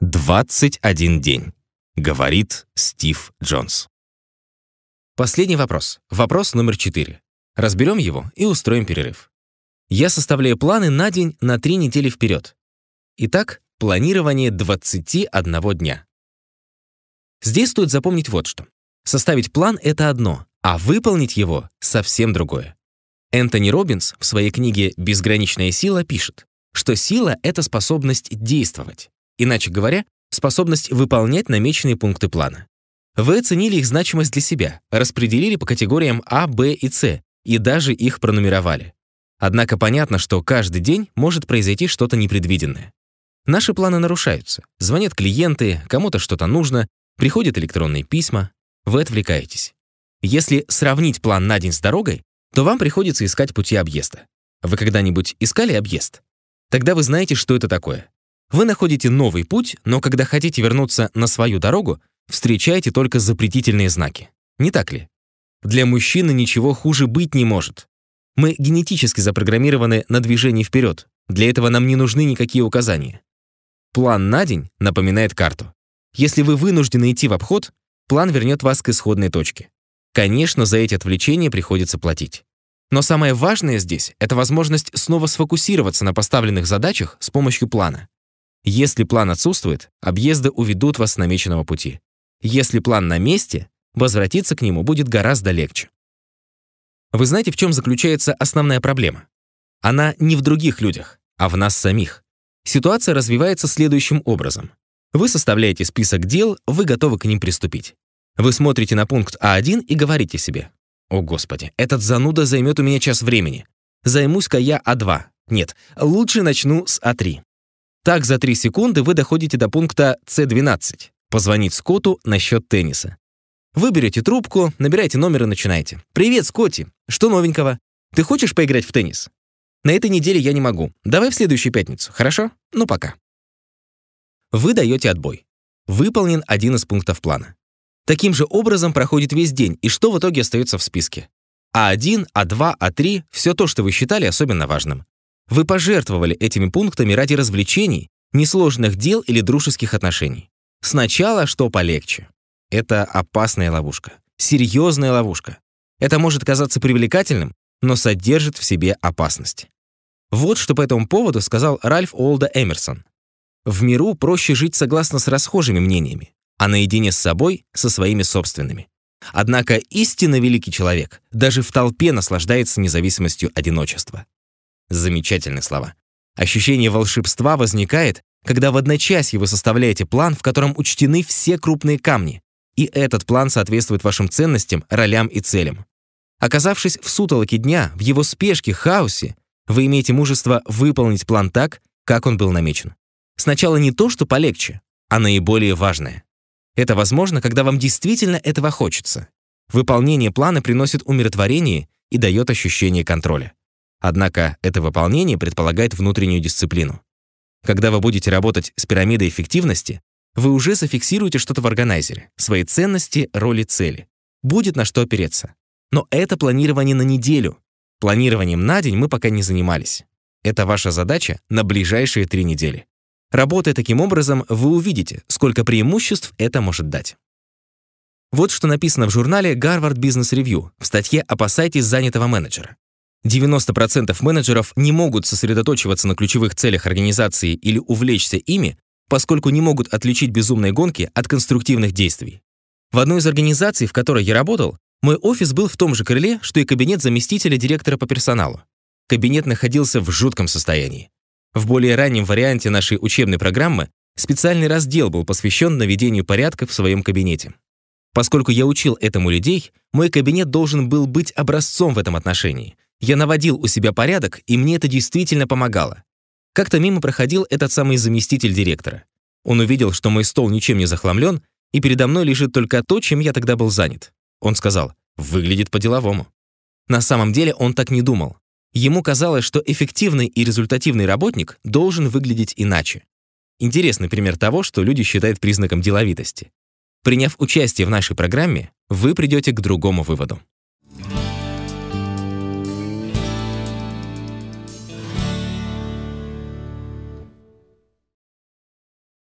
21 день, говорит Стив Джонс. Последний вопрос. Вопрос номер 4. Разберем его и устроим перерыв. Я составляю планы на день на 3 недели вперед. Итак, планирование 21 дня. Здесь стоит запомнить вот что. Составить план — это одно, а выполнить его — совсем другое. Энтони Робинс в своей книге «Безграничная сила» пишет, что сила — это способность действовать. Иначе говоря, способность выполнять намеченные пункты плана. Вы оценили их значимость для себя, распределили по категориям А, Б и С и даже их пронумеровали. Однако понятно, что каждый день может произойти что-то непредвиденное. Наши планы нарушаются. Звонят клиенты, кому-то что-то нужно, приходят электронные письма. Вы отвлекаетесь. Если сравнить план на день с дорогой, то вам приходится искать пути объезда. Вы когда-нибудь искали объезд? Тогда вы знаете, что это такое. Вы находите новый путь, но когда хотите вернуться на свою дорогу, встречаете только запретительные знаки. Не так ли? Для мужчины ничего хуже быть не может. Мы генетически запрограммированы на движение вперед. Для этого нам не нужны никакие указания. План на день напоминает карту. Если вы вынуждены идти в обход, план вернет вас к исходной точке. Конечно, за эти отвлечения приходится платить. Но самое важное здесь — это возможность снова сфокусироваться на поставленных задачах с помощью плана. Если план отсутствует, объезды уведут вас с намеченного пути. Если план на месте, возвратиться к нему будет гораздо легче. Вы знаете, в чем заключается основная проблема? Она не в других людях, а в нас самих. Ситуация развивается следующим образом. Вы составляете список дел, вы готовы к ним приступить. Вы смотрите на пункт А1 и говорите себе, «О, Господи, этот зануда займет у меня час времени. Займусь-ка я А2. Нет, лучше начну с А3». Так за 3 секунды вы доходите до пункта С12. Позвонить Скотту насчет тенниса. Вы берете трубку, набираете номер и начинаете. «Привет, Скотти! Что новенького? Ты хочешь поиграть в теннис?» «На этой неделе я не могу. Давай в следующую пятницу, хорошо? Ну, пока». Вы даете отбой. Выполнен один из пунктов плана. Таким же образом проходит весь день, и что в итоге остается в списке? А1, А2, А3 — все то, что вы считали особенно важным. Вы пожертвовали этими пунктами ради развлечений, несложных дел или дружеских отношений. Сначала что полегче. Это опасная ловушка. Серьезная ловушка. Это может казаться привлекательным, но содержит в себе опасность. Вот что по этому поводу сказал Ральф Олда Эмерсон. В миру проще жить согласно с расхожими мнениями а наедине с собой со своими собственными. Однако истинно великий человек даже в толпе наслаждается независимостью одиночества. Замечательные слова. Ощущение волшебства возникает, когда в одночасье вы составляете план, в котором учтены все крупные камни, и этот план соответствует вашим ценностям, ролям и целям. Оказавшись в сутолоке дня, в его спешке, хаосе, вы имеете мужество выполнить план так, как он был намечен. Сначала не то, что полегче, а наиболее важное. Это возможно, когда вам действительно этого хочется. Выполнение плана приносит умиротворение и дает ощущение контроля. Однако это выполнение предполагает внутреннюю дисциплину. Когда вы будете работать с пирамидой эффективности, вы уже зафиксируете что-то в органайзере, свои ценности, роли, цели. Будет на что опереться. Но это планирование на неделю. Планированием на день мы пока не занимались. Это ваша задача на ближайшие три недели. Работая таким образом, вы увидите, сколько преимуществ это может дать. Вот что написано в журнале Harvard Business Review в статье «Опасайтесь занятого менеджера». 90% менеджеров не могут сосредоточиваться на ключевых целях организации или увлечься ими, поскольку не могут отличить безумные гонки от конструктивных действий. В одной из организаций, в которой я работал, мой офис был в том же крыле, что и кабинет заместителя директора по персоналу. Кабинет находился в жутком состоянии. В более раннем варианте нашей учебной программы специальный раздел был посвящен наведению порядка в своем кабинете. Поскольку я учил этому людей, мой кабинет должен был быть образцом в этом отношении. Я наводил у себя порядок, и мне это действительно помогало. Как-то мимо проходил этот самый заместитель директора. Он увидел, что мой стол ничем не захламлен, и передо мной лежит только то, чем я тогда был занят. Он сказал, выглядит по-деловому. На самом деле он так не думал. Ему казалось, что эффективный и результативный работник должен выглядеть иначе. Интересный пример того, что люди считают признаком деловитости. Приняв участие в нашей программе, вы придете к другому выводу.